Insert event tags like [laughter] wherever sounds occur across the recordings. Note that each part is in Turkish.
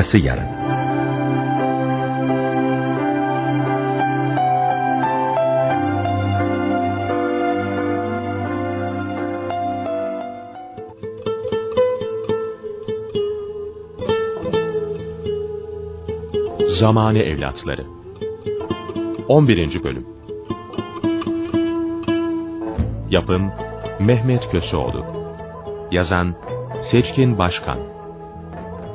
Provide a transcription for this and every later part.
Arkası yarın. Zamane Evlatları 11. Bölüm Yapım Mehmet Köseoğlu Yazan Seçkin Başkan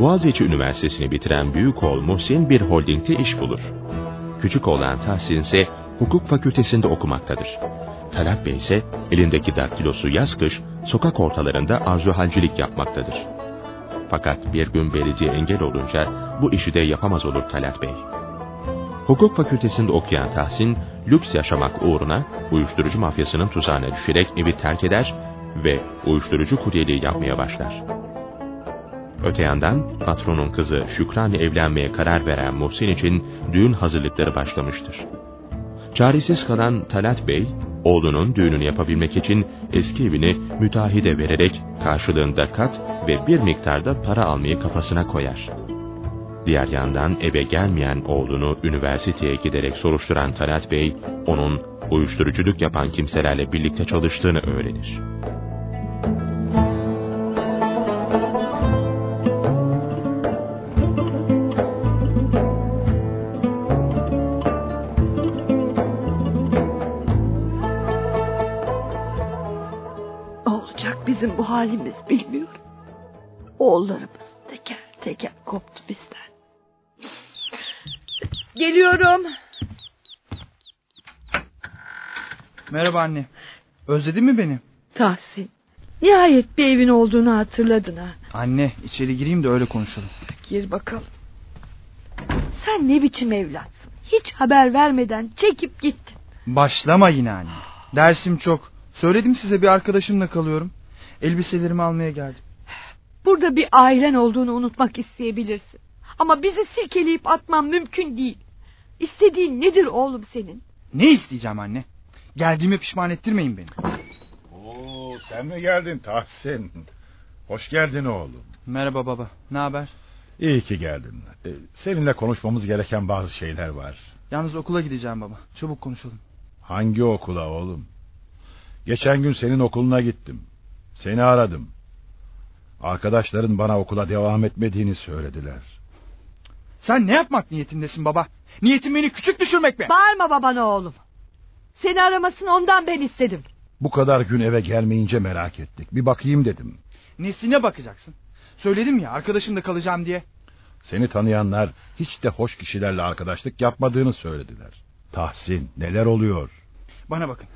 Boğaziçi Üniversitesi'ni bitiren büyük oğul Muhsin bir holdingde iş bulur. Küçük oğlan Tahsin ise hukuk fakültesinde okumaktadır. Talat Bey ise elindeki daktilosu yaz kış sokak ortalarında arzuhalcilik yapmaktadır. Fakat bir gün belediye engel olunca bu işi de yapamaz olur Talat Bey. Hukuk fakültesinde okuyan Tahsin, lüks yaşamak uğruna uyuşturucu mafyasının tuzağına düşerek evi terk eder ve uyuşturucu kuryeliği yapmaya başlar. Öte yandan patronun kızı Şükran'la evlenmeye karar veren Muhsin için düğün hazırlıkları başlamıştır. Çaresiz kalan Talat Bey, oğlunun düğününü yapabilmek için eski evini müteahhide vererek karşılığında kat ve bir miktarda para almayı kafasına koyar. Diğer yandan eve gelmeyen oğlunu üniversiteye giderek soruşturan Talat Bey, onun uyuşturuculuk yapan kimselerle birlikte çalıştığını öğrenir. Olacak bizim bu halimiz bilmiyorum. Oğullarımız teker teker koptu bizden. Geliyorum. Merhaba anne. Özledin mi beni? Tahsin. Nihayet bir evin olduğunu hatırladın ha. Anne içeri gireyim de öyle konuşalım. Gir bakalım. Sen ne biçim evlatsın? Hiç haber vermeden çekip gittin. Başlama yine anne. Dersim çok. Söyledim size bir arkadaşımla kalıyorum. Elbiselerimi almaya geldim. Burada bir ailen olduğunu unutmak isteyebilirsin. Ama bizi silkeleyip atman mümkün değil. İstediğin nedir oğlum senin? Ne isteyeceğim anne? Geldiğime pişman ettirmeyin beni. Oo, sen mi geldin Tahsin? Hoş geldin oğlum. Merhaba baba. Ne haber? İyi ki geldin. Ee, seninle konuşmamız gereken bazı şeyler var. Yalnız okula gideceğim baba. Çabuk konuşalım. Hangi okula oğlum? Geçen gün senin okuluna gittim. Seni aradım. Arkadaşların bana okula devam etmediğini söylediler. Sen ne yapmak niyetindesin baba? Niyetin beni küçük düşürmek mi? Bağırma babana oğlum. Seni aramasını ondan ben istedim. Bu kadar gün eve gelmeyince merak ettik. Bir bakayım dedim. Nesine bakacaksın? Söyledim ya arkadaşımla kalacağım diye. Seni tanıyanlar hiç de hoş kişilerle arkadaşlık yapmadığını söylediler. Tahsin neler oluyor? Bana bakın.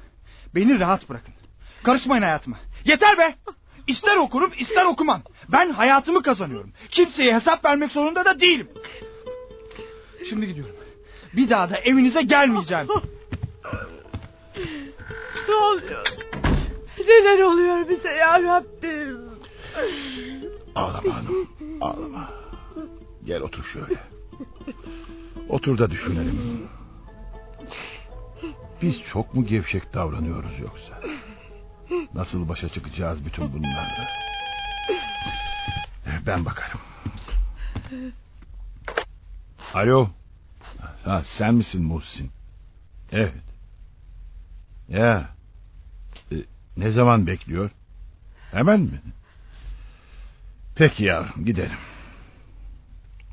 Beni rahat bırakın. Karışmayın hayatıma. Yeter be! İster okurum ister okumam. Ben hayatımı kazanıyorum. Kimseye hesap vermek zorunda da değilim. Şimdi gidiyorum. Bir daha da evinize gelmeyeceğim. Ne oluyor? Neler oluyor bize ya Rabbim? Ağlama hanım, ağlama. Gel otur şöyle. Otur da düşünelim. Biz çok mu gevşek davranıyoruz yoksa? Nasıl başa çıkacağız bütün bunlarla? Ben bakarım. Alo. Ha, sen misin Muhsin? Evet. Ya. E, ne zaman bekliyor? Hemen mi? Peki yavrum gidelim.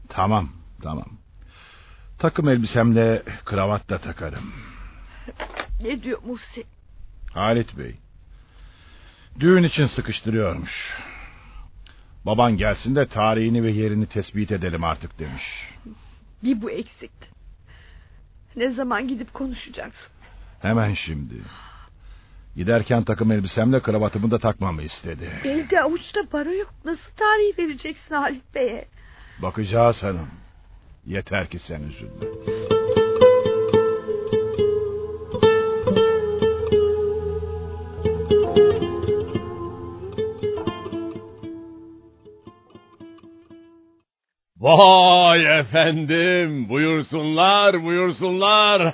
Tamam tamam. Takım elbisemle kravat da takarım. Ne diyor Muhsin? Halit Bey. Düğün için sıkıştırıyormuş. Baban gelsin de tarihini ve yerini tespit edelim artık demiş. Bir bu eksikti. Ne zaman gidip konuşacaksın? Hemen şimdi. Giderken takım elbisemle kravatımı da takmamı istedi. Elde avuçta para yok. Nasıl tarih vereceksin Halit Bey'e? Bakacağız hanım. Yeter ki sen üzülme. Vay efendim, buyursunlar, buyursunlar.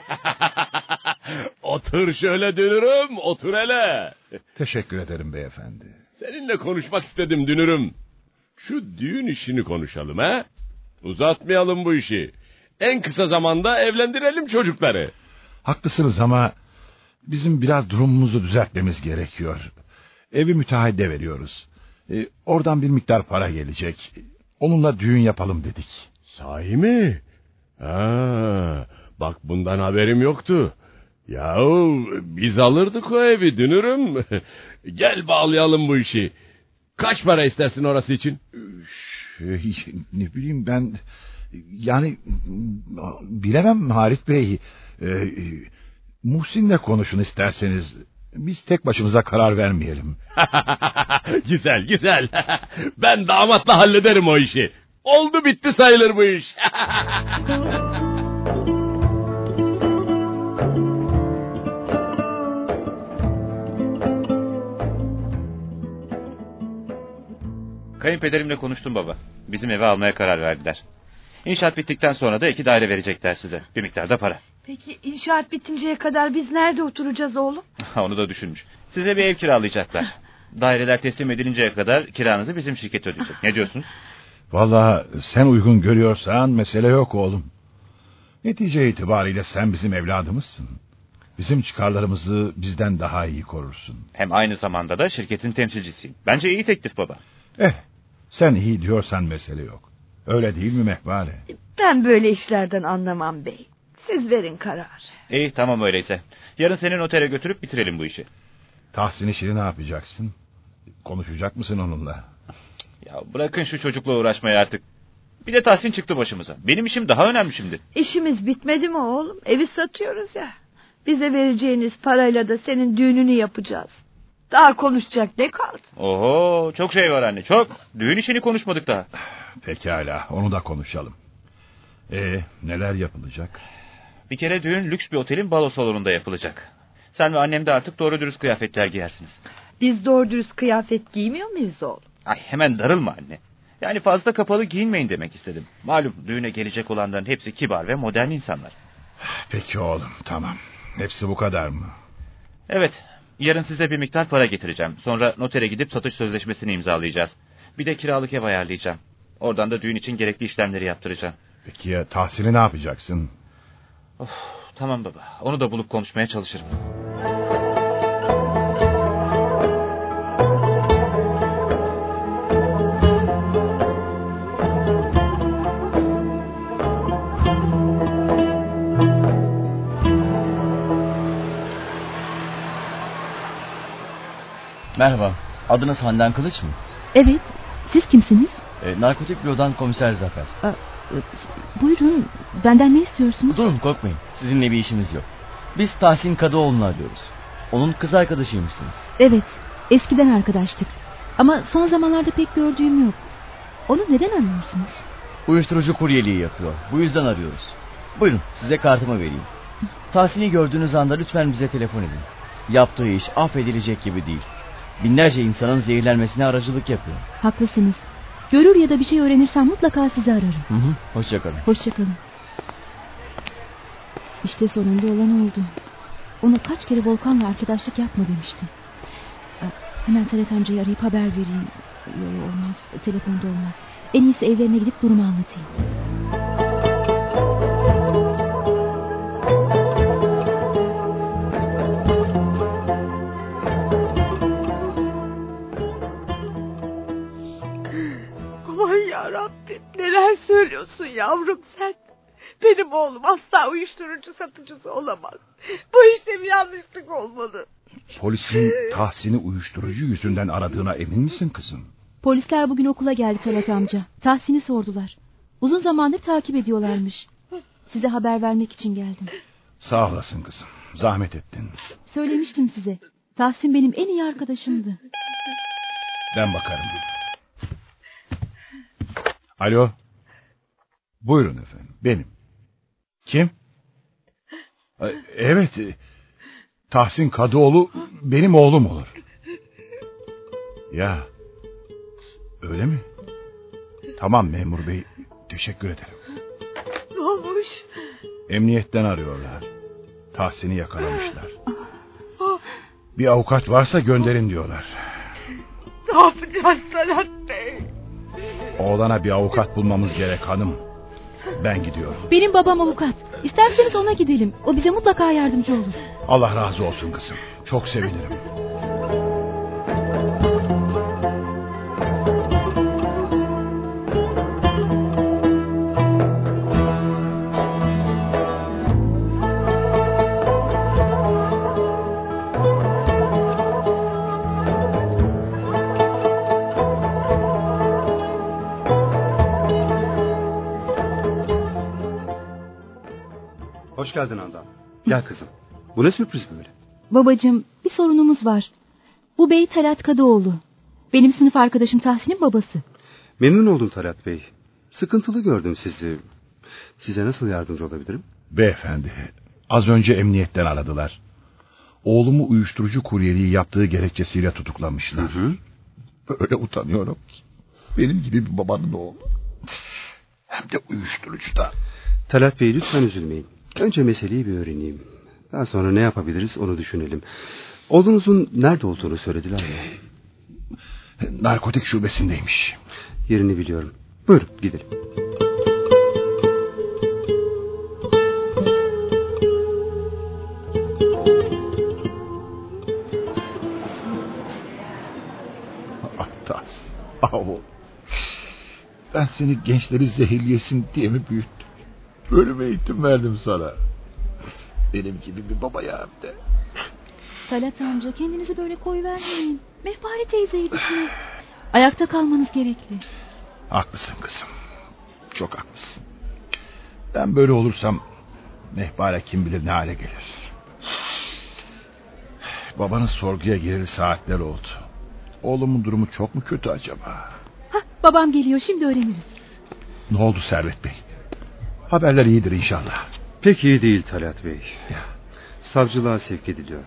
[laughs] otur şöyle dünürüm, otur hele. Teşekkür ederim beyefendi. Seninle konuşmak istedim dünürüm. Şu düğün işini konuşalım ha? Uzatmayalım bu işi. En kısa zamanda evlendirelim çocukları. Haklısınız ama bizim biraz durumumuzu düzeltmemiz gerekiyor. Evi müteahhide veriyoruz. Ee, oradan bir miktar para gelecek. Onunla düğün yapalım dedik. Sahi mi? Ha, bak bundan haberim yoktu. Yahu biz alırdık o evi dünürüm. [laughs] Gel bağlayalım bu işi. Kaç para istersin orası için? Şey, ne bileyim ben... Yani bilemem Halit Bey. Ee, Muhsin'le konuşun isterseniz. Biz tek başımıza karar vermeyelim. [laughs] güzel güzel. [laughs] ben damatla hallederim o işi. Oldu bitti sayılır bu iş. [laughs] Kayınpederimle konuştum baba. Bizim evi almaya karar verdiler. İnşaat bittikten sonra da iki daire verecekler size. Bir miktar da para. Peki inşaat bitinceye kadar biz nerede oturacağız oğlum? [laughs] Onu da düşünmüş. Size bir ev kiralayacaklar. [laughs] Daireler teslim edilinceye kadar kiranızı bizim şirket ödeyecek. Ne diyorsun? [laughs] Vallahi sen uygun görüyorsan mesele yok oğlum. Netice itibariyle sen bizim evladımızsın. Bizim çıkarlarımızı bizden daha iyi korursun. Hem aynı zamanda da şirketin temsilcisiyim. Bence iyi teklif baba. Eh, sen iyi diyorsan mesele yok. Öyle değil mi Mehvale? Ben böyle işlerden anlamam bey. Siz verin karar. İyi tamam öyleyse. Yarın seni notere götürüp bitirelim bu işi. Tahsin işini ne yapacaksın? Konuşacak mısın onunla? Ya bırakın şu çocukla uğraşmayı artık. Bir de Tahsin çıktı başımıza. Benim işim daha önemli şimdi. İşimiz bitmedi mi oğlum? Evi satıyoruz ya. Bize vereceğiniz parayla da senin düğününü yapacağız. Daha konuşacak ne kaldı? Oho çok şey var anne çok. Düğün işini konuşmadık daha. Pekala onu da konuşalım. E neler yapılacak? Bir kere düğün lüks bir otelin balo salonunda yapılacak. Sen ve annem de artık doğru dürüst kıyafetler giyersiniz. Biz doğru dürüst kıyafet giymiyor muyuz oğlum? Ay hemen darılma anne. Yani fazla kapalı giyinmeyin demek istedim. Malum düğüne gelecek olanların hepsi kibar ve modern insanlar. Peki oğlum tamam. Hepsi bu kadar mı? Evet. Yarın size bir miktar para getireceğim. Sonra notere gidip satış sözleşmesini imzalayacağız. Bir de kiralık ev ayarlayacağım. Oradan da düğün için gerekli işlemleri yaptıracağım. Peki ya tahsili ne yapacaksın? Tamam baba. Onu da bulup konuşmaya çalışırım. Merhaba, adınız Handan Kılıç mı? Evet, siz kimsiniz? E, narkotik bürodan komiser Zafer. E, buyurun, benden ne istiyorsunuz? Durun korkmayın, sizinle bir işimiz yok. Biz Tahsin Kadıoğlu'nu arıyoruz. Onun kız arkadaşıymışsınız. Evet, eskiden arkadaştık. Ama son zamanlarda pek gördüğüm yok. Onu neden arıyorsunuz? Uyuşturucu kuryeliği yapıyor, bu yüzden arıyoruz. Buyurun, size kartımı vereyim. Tahsin'i gördüğünüz anda lütfen bize telefon edin. Yaptığı iş affedilecek gibi değil. Binlerce insanın zehirlenmesine aracılık yapıyor. Haklısınız. Görür ya da bir şey öğrenirsem mutlaka sizi ararım. Hı hı, hoşçakalın. Hoşçakalın. İşte sonunda olan oldu. Ona kaç kere Volkan'la arkadaşlık yapma demiştim. Aa, Hemen Talat amcayı arayıp haber vereyim. Yok olmaz, telefonda olmaz. En iyisi evlerine gidip durumu anlatayım. Yavrum sen. Benim oğlum asla uyuşturucu satıcısı olamaz. Bu işte bir yanlışlık olmalı. Polisin Tahsin'i uyuşturucu yüzünden aradığına emin misin kızım? Polisler bugün okula geldi Talat amca. Tahsin'i sordular. Uzun zamandır takip ediyorlarmış. Size haber vermek için geldim. Sağ olasın kızım. Zahmet ettin. Söylemiştim size. Tahsin benim en iyi arkadaşımdı. Ben bakarım. Alo. Buyurun efendim, benim. Kim? [laughs] Evet, e, Tahsin Kadıoğlu benim oğlum olur. Ya, öyle mi? Tamam memur bey, teşekkür ederim. Ne olmuş? Emniyetten arıyorlar. Tahsin'i yakalamışlar. Bir avukat varsa gönderin diyorlar. Ne yapacağız Talat Bey? Oğlana bir avukat bulmamız gerek hanım. Ben gidiyorum. Benim babam avukat. İsterseniz ona gidelim. O bize mutlaka yardımcı olur. Allah razı olsun kızım. Çok sevinirim. Hoş geldin Handan. Gel kızım. Bu ne sürpriz böyle? Babacığım bir sorunumuz var. Bu bey Talat Kadıoğlu. Benim sınıf arkadaşım Tahsin'in babası. Memnun oldum Talat Bey. Sıkıntılı gördüm sizi. Size nasıl yardımcı olabilirim? Beyefendi, az önce emniyetten aradılar. Oğlumu uyuşturucu kuryeliği yaptığı gerekçesiyle tutuklamışlar. Hı hı. Öyle utanıyorum ki. Benim gibi bir babanın oğlu. Hem de uyuşturucuda. Talat Bey lütfen üzülmeyin. Önce meseleyi bir öğreneyim. Daha sonra ne yapabiliriz onu düşünelim. Oğlunuzun nerede olduğunu söylediler mi? Narkotik şubesindeymiş. Yerini biliyorum. Buyurun gidelim. Tas. Ah oğlum. Ben seni gençleri zehirleyesin diye mi büyüttüm? Böyle mi eğitim verdim sana? Benim gibi bir babaya hem de. Talat amca kendinizi böyle koyuvermeyin. Mehpare teyzeydi siz. Ayakta kalmanız gerekli. Haklısın kızım. Çok haklısın. Ben böyle olursam Mehpare kim bilir ne hale gelir. Babanız sorguya gireli saatler oldu. Oğlumun durumu çok mu kötü acaba? Hah babam geliyor şimdi öğreniriz. Ne oldu Servet Bey? Haberler iyidir inşallah. Pek iyi değil Talat Bey. Savcılığa sevk ediliyor.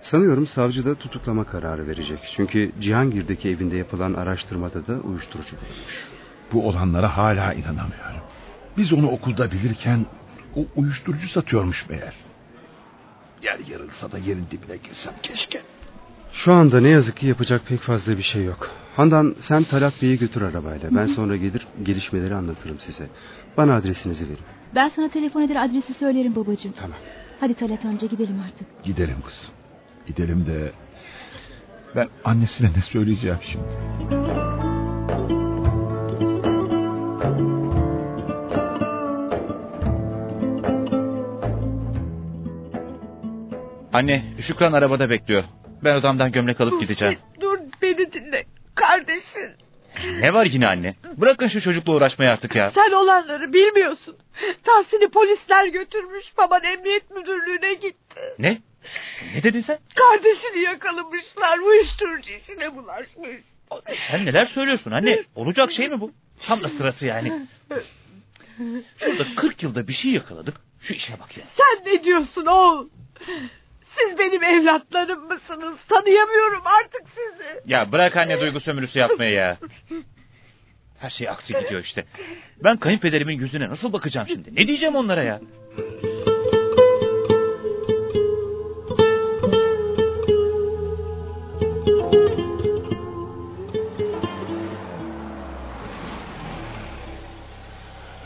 Sanıyorum savcı da tutuklama kararı verecek. Çünkü Cihangir'deki evinde yapılan araştırmada da uyuşturucu bulunmuş. Bu olanlara hala inanamıyorum. Biz onu okulda bilirken o uyuşturucu satıyormuş meğer. Yer yarılsa da yerin dibine girsem keşke. Şu anda ne yazık ki yapacak pek fazla bir şey yok. Handan sen Talat Bey'i götür arabayla. Ben sonra gelir gelişmeleri anlatırım size. Bana adresinizi verin. Ben sana telefon eder adresi söylerim babacığım. Tamam. Hadi Talat amca gidelim artık. Gidelim kızım. Gidelim de ben annesine ne söyleyeceğim şimdi? Anne, Şükran arabada bekliyor. Ben odamdan gömlek alıp gideceğim. Dur. Kardeşin. Ne var yine anne? Bırakın şu çocukla uğraşmayı artık ya. Sen olanları bilmiyorsun. Tahsin'i polisler götürmüş. Baban emniyet müdürlüğüne gitti. Ne? Ne dedin sen? Kardeşini yakalamışlar. Uyuşturucu işine bulaşmış. Sen neler söylüyorsun anne? [laughs] Olacak şey mi bu? Tam da sırası yani. Şurada 40 yılda bir şey yakaladık. Şu işe bak ya. Sen ne diyorsun oğul? Siz benim evlatlarım mısınız? Tanıyamıyorum artık sizi. Ya bırak anne duygu sömürüsü yapmayı ya. Her şey aksi gidiyor işte. Ben kayınpederimin yüzüne nasıl bakacağım şimdi? Ne diyeceğim onlara ya?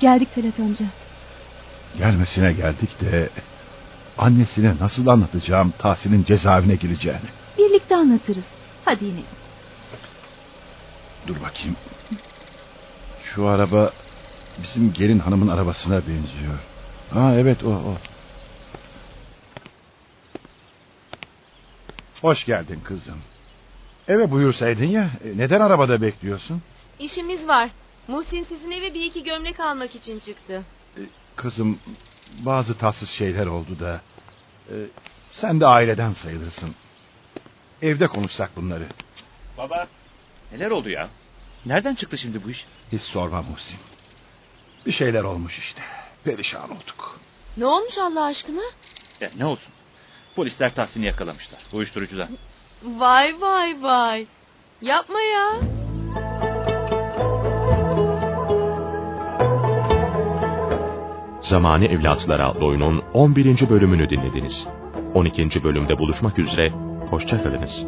Geldik Talat amca. Gelmesine geldik de annesine nasıl anlatacağım Tahsin'in cezaevine gireceğini. Birlikte anlatırız. Hadi inelim. Dur bakayım. Şu araba bizim gelin hanımın arabasına benziyor. Ha evet o o. Hoş geldin kızım. Eve buyursaydın ya. e, Neden arabada bekliyorsun? İşimiz var. Muhsin sizin eve bir iki gömlek almak için çıktı. Kızım bazı tatsız şeyler oldu da. e, sen de aileden sayılırsın. Evde konuşsak bunları. Baba. Neler oldu ya? Nereden çıktı şimdi bu iş? Hiç sorma Muhsin. Bir şeyler olmuş işte. Perişan olduk. Ne olmuş Allah aşkına? Ya ne olsun? Polisler Tahsin'i yakalamışlar. Uyuşturucudan. Vay vay vay. Yapma ya. Zamani Evlatlar adlı oyunun 11. bölümünü dinlediniz. 12. bölümde buluşmak üzere, hoşçakalınız.